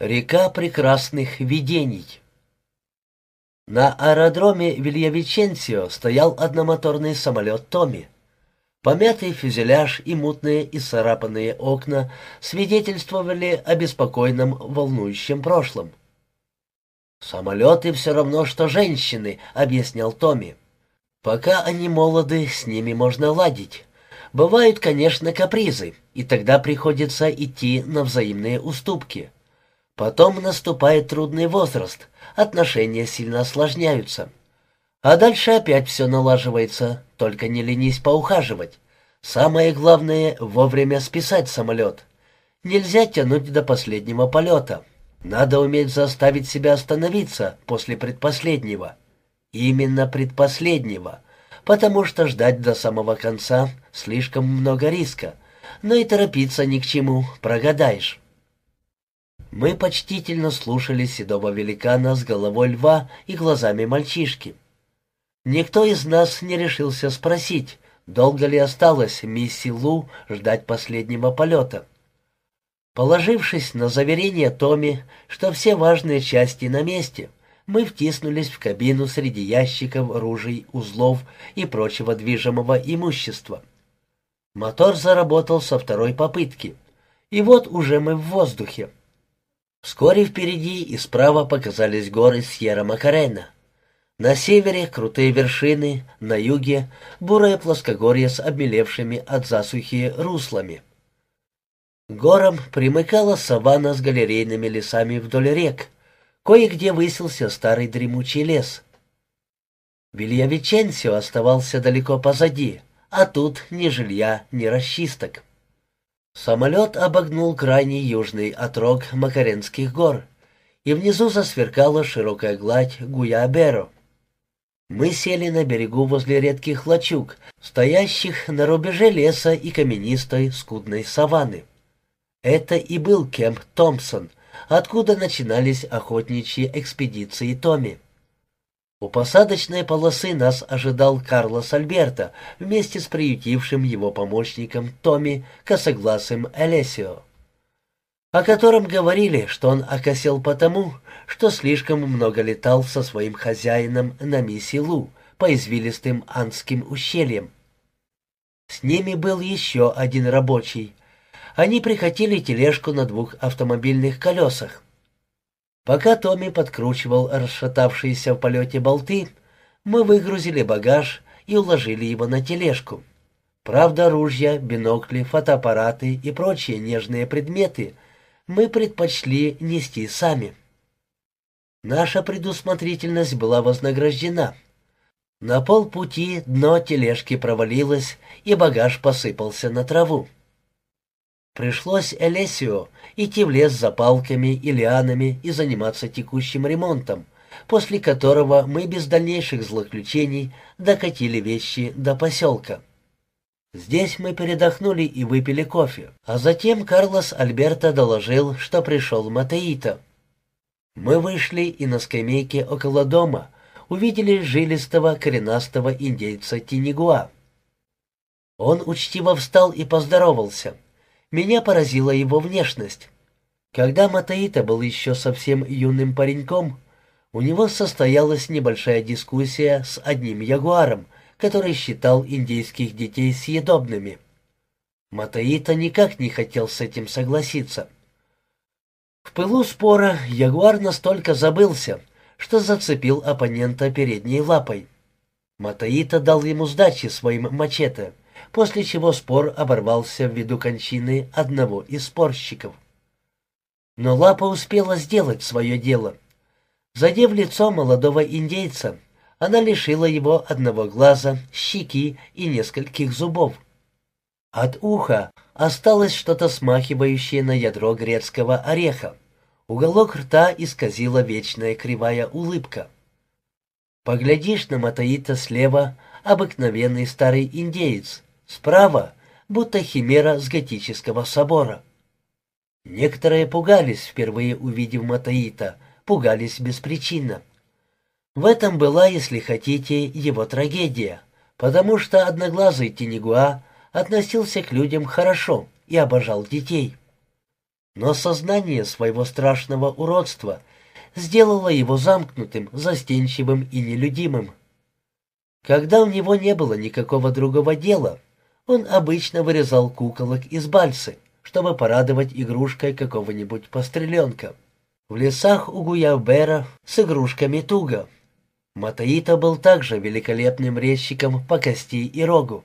Река прекрасных видений. На аэродроме Вильявиченсио стоял одномоторный самолет «Томми». Помятый фюзеляж и мутные и царапанные окна свидетельствовали о беспокойном, волнующем прошлом. «Самолеты все равно, что женщины», — объяснял Томми. «Пока они молоды, с ними можно ладить. Бывают, конечно, капризы, и тогда приходится идти на взаимные уступки». Потом наступает трудный возраст, отношения сильно осложняются. А дальше опять все налаживается, только не ленись поухаживать. Самое главное — вовремя списать самолет. Нельзя тянуть до последнего полета. Надо уметь заставить себя остановиться после предпоследнего. Именно предпоследнего, потому что ждать до самого конца слишком много риска, но и торопиться ни к чему, прогадаешь. Мы почтительно слушали седого великана с головой льва и глазами мальчишки. Никто из нас не решился спросить, долго ли осталось мисси Лу ждать последнего полета. Положившись на заверение Томми, что все важные части на месте, мы втиснулись в кабину среди ящиков, ружей, узлов и прочего движимого имущества. Мотор заработал со второй попытки, и вот уже мы в воздухе. Вскоре впереди и справа показались горы Сьерра-Макарена. На севере крутые вершины, на юге бурое плоскогорье с обмелевшими от засухи руслами. К горам примыкала саванна с галерейными лесами вдоль рек. Кое-где высился старый дремучий лес. Вильявиченсио оставался далеко позади, а тут ни жилья, ни расчисток. Самолет обогнул крайний южный отрог Макаренских гор, и внизу засверкала широкая гладь Гуяберо. Мы сели на берегу возле редких лачуг, стоящих на рубеже леса и каменистой скудной саванны. Это и был Кемп Томпсон, откуда начинались охотничьи экспедиции Томми. У посадочной полосы нас ожидал Карлос Альберто вместе с приютившим его помощником Томми Косогласым Элесио, о котором говорили, что он окосел потому, что слишком много летал со своим хозяином на миссии Лу по извилистым андским ущельям. С ними был еще один рабочий. Они прихватили тележку на двух автомобильных колесах. Пока Томми подкручивал расшатавшиеся в полете болты, мы выгрузили багаж и уложили его на тележку. Правда, ружья, бинокли, фотоаппараты и прочие нежные предметы мы предпочли нести сами. Наша предусмотрительность была вознаграждена. На полпути дно тележки провалилось, и багаж посыпался на траву. Пришлось Элесио идти в лес за палками и лианами и заниматься текущим ремонтом, после которого мы без дальнейших злоключений докатили вещи до поселка. Здесь мы передохнули и выпили кофе, а затем Карлос Альберто доложил, что пришел Матеита. Мы вышли и на скамейке около дома увидели жилистого коренастого индейца Тинигуа. Он учтиво встал и поздоровался — меня поразила его внешность. Когда Матаита был еще совсем юным пареньком, у него состоялась небольшая дискуссия с одним ягуаром, который считал индейских детей съедобными. Матаита никак не хотел с этим согласиться. В пылу спора ягуар настолько забылся, что зацепил оппонента передней лапой. Матаита дал ему сдачи своим мачете — после чего спор оборвался ввиду кончины одного из спорщиков. Но Лапа успела сделать свое дело. Задев лицо молодого индейца, она лишила его одного глаза, щеки и нескольких зубов. От уха осталось что-то смахивающее на ядро грецкого ореха. Уголок рта исказила вечная кривая улыбка. Поглядишь на Матаита слева, обыкновенный старый индеец, Справа будто химера с готического собора. Некоторые пугались, впервые увидев Матаита, пугались беспричинно. В этом была, если хотите, его трагедия, потому что одноглазый Тенегуа относился к людям хорошо и обожал детей. Но сознание своего страшного уродства сделало его замкнутым, застенчивым и нелюдимым. Когда у него не было никакого другого дела, он обычно вырезал куколок из бальсы, чтобы порадовать игрушкой какого-нибудь постреленка. В лесах у Гуявбера с игрушками туго. Матаита был также великолепным резчиком по кости и рогу.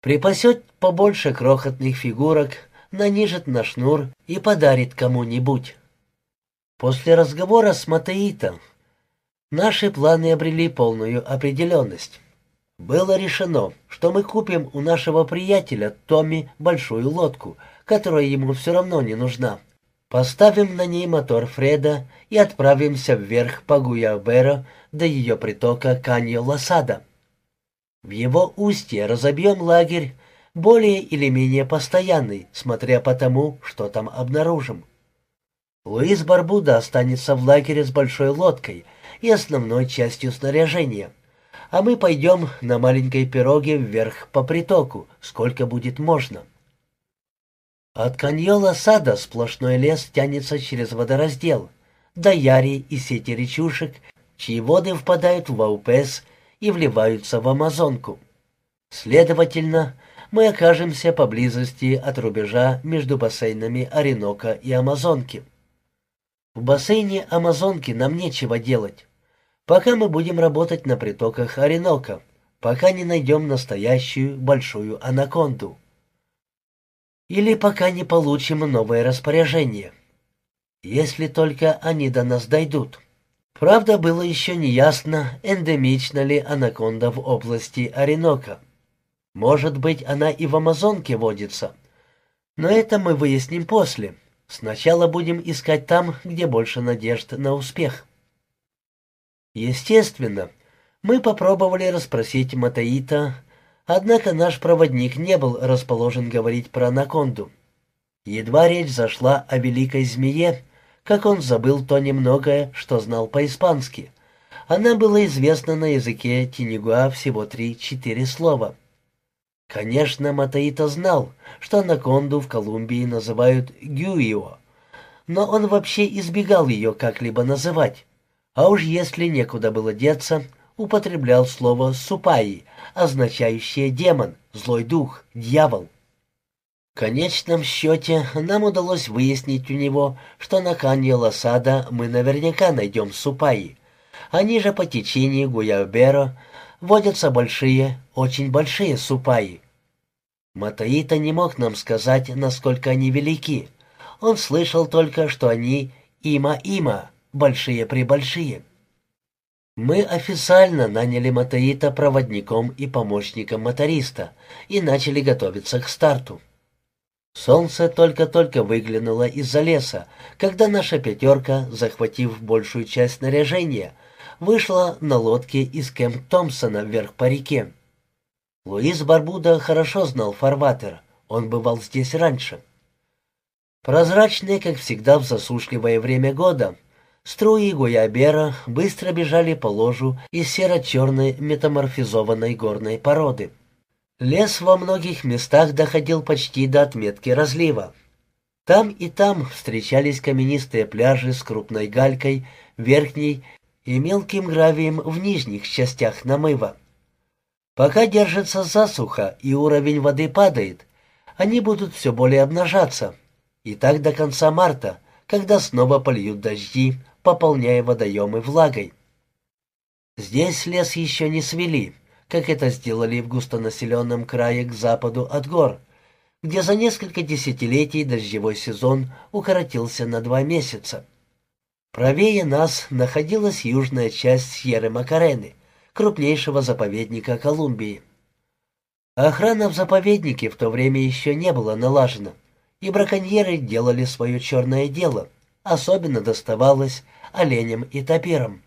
Припасет побольше крохотных фигурок, нанижет на шнур и подарит кому-нибудь. После разговора с Матаитом наши планы обрели полную определенность. Было решено, что мы купим у нашего приятеля Томми большую лодку, которая ему все равно не нужна. Поставим на ней мотор Фреда и отправимся вверх по Гуявберо до ее притока Каньо-Лосада. В его устье разобьем лагерь, более или менее постоянный, смотря по тому, что там обнаружим. Луис Барбуда останется в лагере с большой лодкой и основной частью снаряжения — а мы пойдем на маленькой пироге вверх по притоку, сколько будет можно. От каньола сада сплошной лес тянется через водораздел, до Яри и сети речушек, чьи воды впадают в Аупес и вливаются в Амазонку. Следовательно, мы окажемся поблизости от рубежа между бассейнами Оренока и Амазонки. В бассейне Амазонки нам нечего делать пока мы будем работать на притоках Оренока, пока не найдем настоящую большую анаконду. Или пока не получим новое распоряжение. Если только они до нас дойдут. Правда, было еще неясно, эндемична ли анаконда в области Оренока. Может быть, она и в Амазонке водится. Но это мы выясним после. Сначала будем искать там, где больше надежд на успех. Естественно, мы попробовали расспросить Матаита, однако наш проводник не был расположен говорить про анаконду. Едва речь зашла о великой змее, как он забыл то немногое, что знал по-испански. Она была известна на языке Тинигуа всего три-четыре слова. Конечно, Матаита знал, что анаконду в Колумбии называют гюио, но он вообще избегал ее как-либо называть. А уж если некуда было деться, употреблял слово «супаи», означающее «демон», «злой дух», «дьявол». В конечном счете нам удалось выяснить у него, что на Канье Лосада мы наверняка найдем супаи. Они же по течению Гуявберо водятся большие, очень большие супаи. Матаита не мог нам сказать, насколько они велики. Он слышал только, что они има-има, большие-пребольшие. Мы официально наняли Матаита проводником и помощником моториста и начали готовиться к старту. Солнце только-только выглянуло из-за леса, когда наша пятерка, захватив большую часть снаряжения, вышла на лодке из Кэмп Томпсона вверх по реке. Луис Барбуда хорошо знал фарватер, он бывал здесь раньше. Прозрачные, как всегда в засушливое время года, Струи гуябера быстро бежали по ложу из серо-черной метаморфизованной горной породы. Лес во многих местах доходил почти до отметки разлива. Там и там встречались каменистые пляжи с крупной галькой, верхней и мелким гравием в нижних частях намыва. Пока держится засуха и уровень воды падает, они будут все более обнажаться. И так до конца марта, когда снова польют дожди, пополняя водоемы влагой. Здесь лес еще не свели, как это сделали в густонаселенном крае к западу от гор, где за несколько десятилетий дождевой сезон укоротился на два месяца. Правее нас находилась южная часть Сьерры-Макарены, крупнейшего заповедника Колумбии. Охрана в заповеднике в то время еще не была налажена, и браконьеры делали свое черное дело — особенно доставалось оленям и топирам.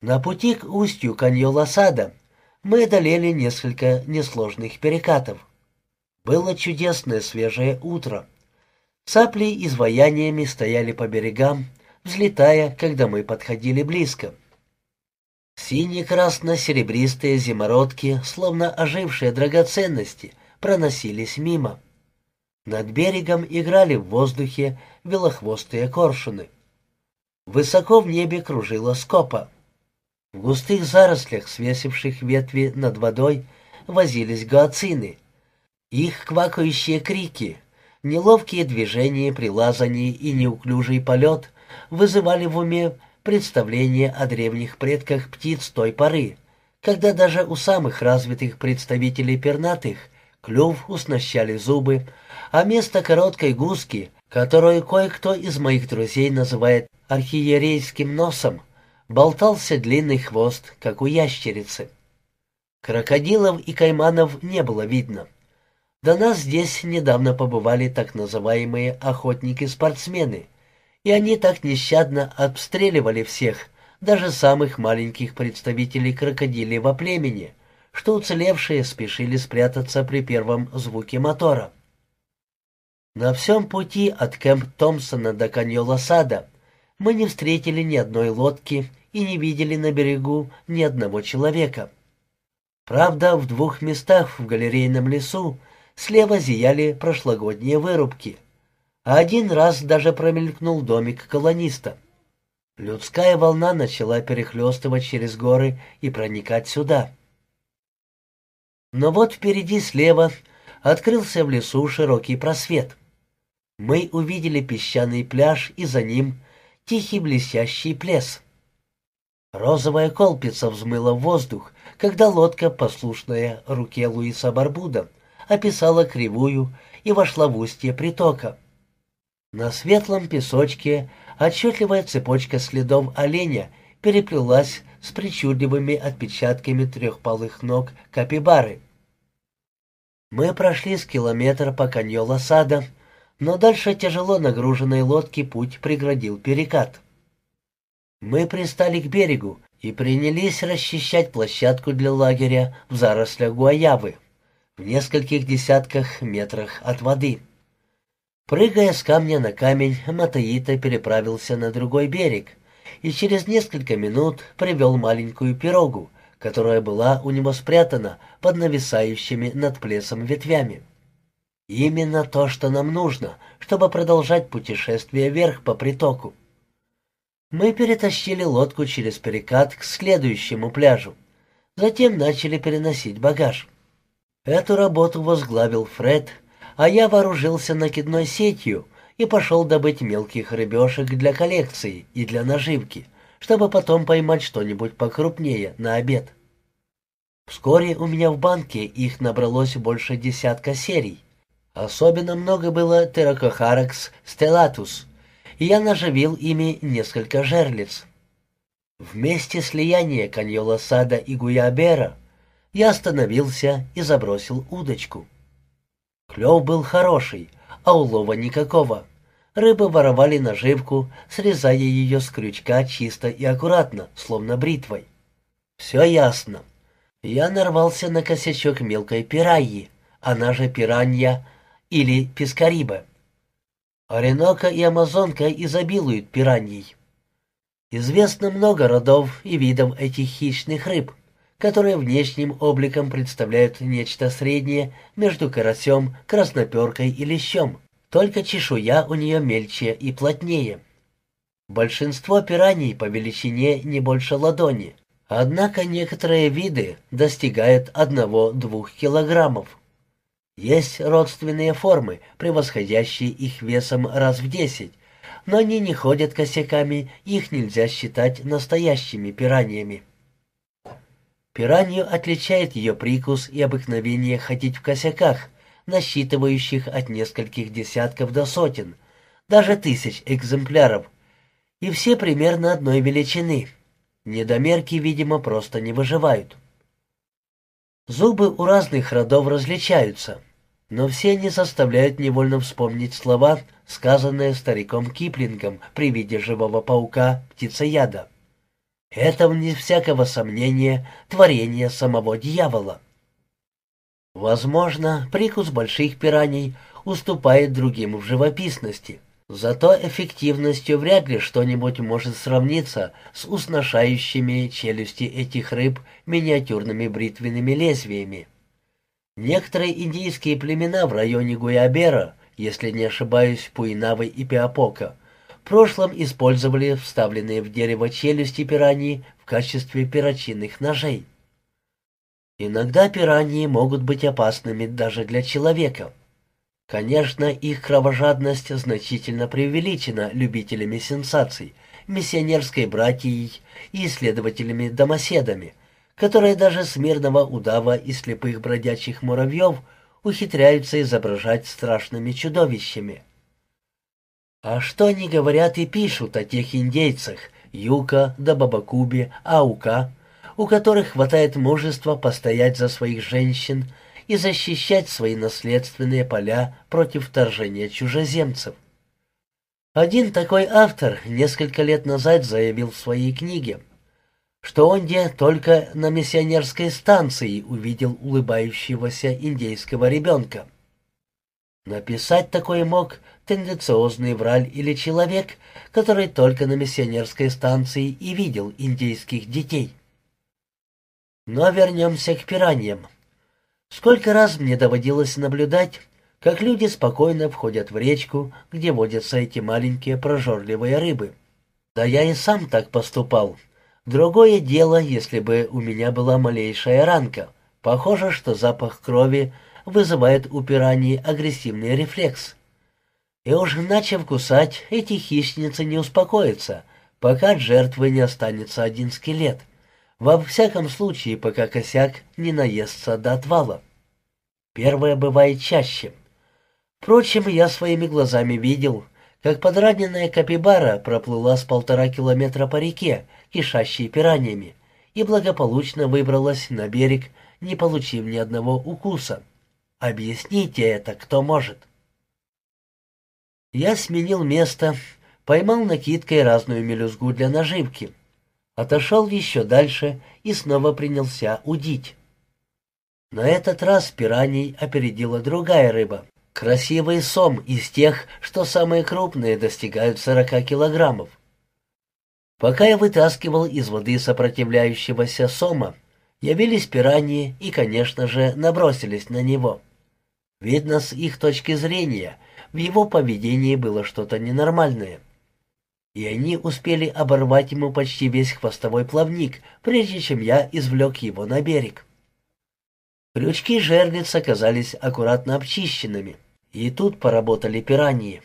На пути к устью Каньола-Сада мы одолели несколько несложных перекатов. Было чудесное свежее утро. Цапли изваяниями стояли по берегам, взлетая, когда мы подходили близко. Синие-красно-серебристые зимородки, словно ожившие драгоценности, проносились мимо. Над берегом играли в воздухе белохвостые коршуны. Высоко в небе кружила скопа. В густых зарослях, свесивших ветви над водой, возились гуацины. Их квакающие крики, неловкие движения при лазании и неуклюжий полет вызывали в уме представление о древних предках птиц той поры, когда даже у самых развитых представителей пернатых клюв уснащали зубы, а место короткой гуски, которую кое-кто из моих друзей называет архиерейским носом, болтался длинный хвост, как у ящерицы. Крокодилов и кайманов не было видно. До нас здесь недавно побывали так называемые охотники-спортсмены, и они так нещадно обстреливали всех, даже самых маленьких представителей крокодилевого племени, что уцелевшие спешили спрятаться при первом звуке мотора. На всем пути от Кэмп Томпсона до Каньола-Сада мы не встретили ни одной лодки и не видели на берегу ни одного человека. Правда, в двух местах в галерейном лесу слева зияли прошлогодние вырубки, а один раз даже промелькнул домик колониста. Людская волна начала перехлестывать через горы и проникать сюда. Но вот впереди слева открылся в лесу широкий просвет. Мы увидели песчаный пляж и за ним тихий блестящий плес. Розовая колпица взмыла в воздух, когда лодка, послушная руке Луиса Барбуда, описала кривую и вошла в устье притока. На светлом песочке Отчетливая цепочка следов оленя переплелась с причудливыми отпечатками трехпалых ног капибары. Мы прошли с километра по каньола сада, но дальше тяжело нагруженной лодки путь преградил перекат. Мы пристали к берегу и принялись расчищать площадку для лагеря в зарослях Гуаявы, в нескольких десятках метрах от воды. Прыгая с камня на камень, Матаита переправился на другой берег и через несколько минут привел маленькую пирогу, которая была у него спрятана под нависающими над плесом ветвями. Именно то, что нам нужно, чтобы продолжать путешествие вверх по притоку. Мы перетащили лодку через перекат к следующему пляжу. Затем начали переносить багаж. Эту работу возглавил Фред, а я вооружился накидной сетью и пошел добыть мелких рыбешек для коллекции и для наживки, чтобы потом поймать что-нибудь покрупнее на обед. Вскоре у меня в банке их набралось больше десятка серий. Особенно много было теракохаракс стелатус, и я наживил ими несколько жерлиц. Вместе слияния каньола сада и гуябера я остановился и забросил удочку. Клев был хороший, а улова никакого. Рыбы воровали наживку, срезая ее с крючка чисто и аккуратно, словно бритвой. Все ясно. Я нарвался на косячок мелкой пираньи, она же пиранья или пескариба. Оренока и Амазонка изобилуют пираньей. Известно много родов и видов этих хищных рыб которые внешним обликом представляют нечто среднее между карасем, красноперкой и лещом, только чешуя у нее мельче и плотнее. Большинство пираний по величине не больше ладони, однако некоторые виды достигают 1-2 килограммов. Есть родственные формы, превосходящие их весом раз в 10, но они не ходят косяками, их нельзя считать настоящими пираньями. Пиранью отличает ее прикус и обыкновение ходить в косяках, насчитывающих от нескольких десятков до сотен, даже тысяч экземпляров, и все примерно одной величины. Недомерки, видимо, просто не выживают. Зубы у разных родов различаются, но все они заставляют невольно вспомнить слова, сказанные стариком Киплингом при виде живого паука-птицеяда. Это, вне всякого сомнения, творение самого дьявола. Возможно, прикус больших пираний уступает другим в живописности, зато эффективностью вряд ли что-нибудь может сравниться с усношающими челюсти этих рыб миниатюрными бритвенными лезвиями. Некоторые индийские племена в районе Гуябера если не ошибаюсь, Пуинавы и Пиапока, прошлом использовали вставленные в дерево челюсти пираньи в качестве перочинных ножей. Иногда пираньи могут быть опасными даже для человека. Конечно, их кровожадность значительно преувеличена любителями сенсаций, миссионерской братьей и исследователями-домоседами, которые даже с мирного удава и слепых бродячих муравьев ухитряются изображать страшными чудовищами. А что они говорят и пишут о тех индейцах, Юка, Дабабакубе, Аука, у которых хватает мужества постоять за своих женщин и защищать свои наследственные поля против вторжения чужеземцев. Один такой автор несколько лет назад заявил в своей книге, что он где только на миссионерской станции увидел улыбающегося индейского ребенка. Написать такое мог тенденциозный враль или человек, который только на миссионерской станции и видел индейских детей. Но вернемся к пираньям. Сколько раз мне доводилось наблюдать, как люди спокойно входят в речку, где водятся эти маленькие прожорливые рыбы. Да я и сам так поступал. Другое дело, если бы у меня была малейшая ранка. Похоже, что запах крови вызывает у пираний агрессивный рефлекс. И уж начав кусать, эти хищницы не успокоятся, пока от жертвы не останется один скелет. Во всяком случае, пока косяк не наестся до отвала. Первое бывает чаще. Впрочем, я своими глазами видел, как подраненная капибара проплыла с полтора километра по реке, кишащей пираньями, и благополучно выбралась на берег, не получив ни одного укуса. Объясните это, кто может. Я сменил место, поймал накидкой разную мелюзгу для наживки — отошел еще дальше и снова принялся удить. На этот раз пираний опередила другая рыба. Красивый сом из тех, что самые крупные достигают 40 килограммов. Пока я вытаскивал из воды сопротивляющегося сома, явились пираньи и, конечно же, набросились на него. Видно, с их точки зрения, в его поведении было что-то ненормальное и они успели оборвать ему почти весь хвостовой плавник, прежде чем я извлек его на берег. Крючки жерлиц оказались аккуратно обчищенными, и тут поработали пираньи.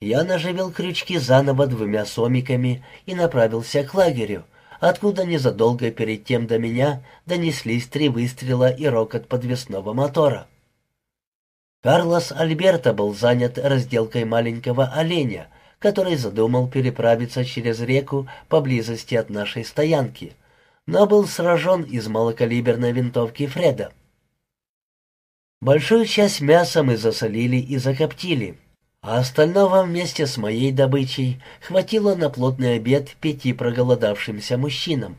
Я наживил крючки заново двумя сомиками и направился к лагерю, откуда незадолго перед тем до меня донеслись три выстрела и рокот подвесного мотора. Карлос Альберто был занят разделкой маленького оленя, который задумал переправиться через реку поблизости от нашей стоянки, но был сражен из малокалиберной винтовки Фреда. Большую часть мяса мы засолили и закоптили, а остального вместе с моей добычей хватило на плотный обед пяти проголодавшимся мужчинам.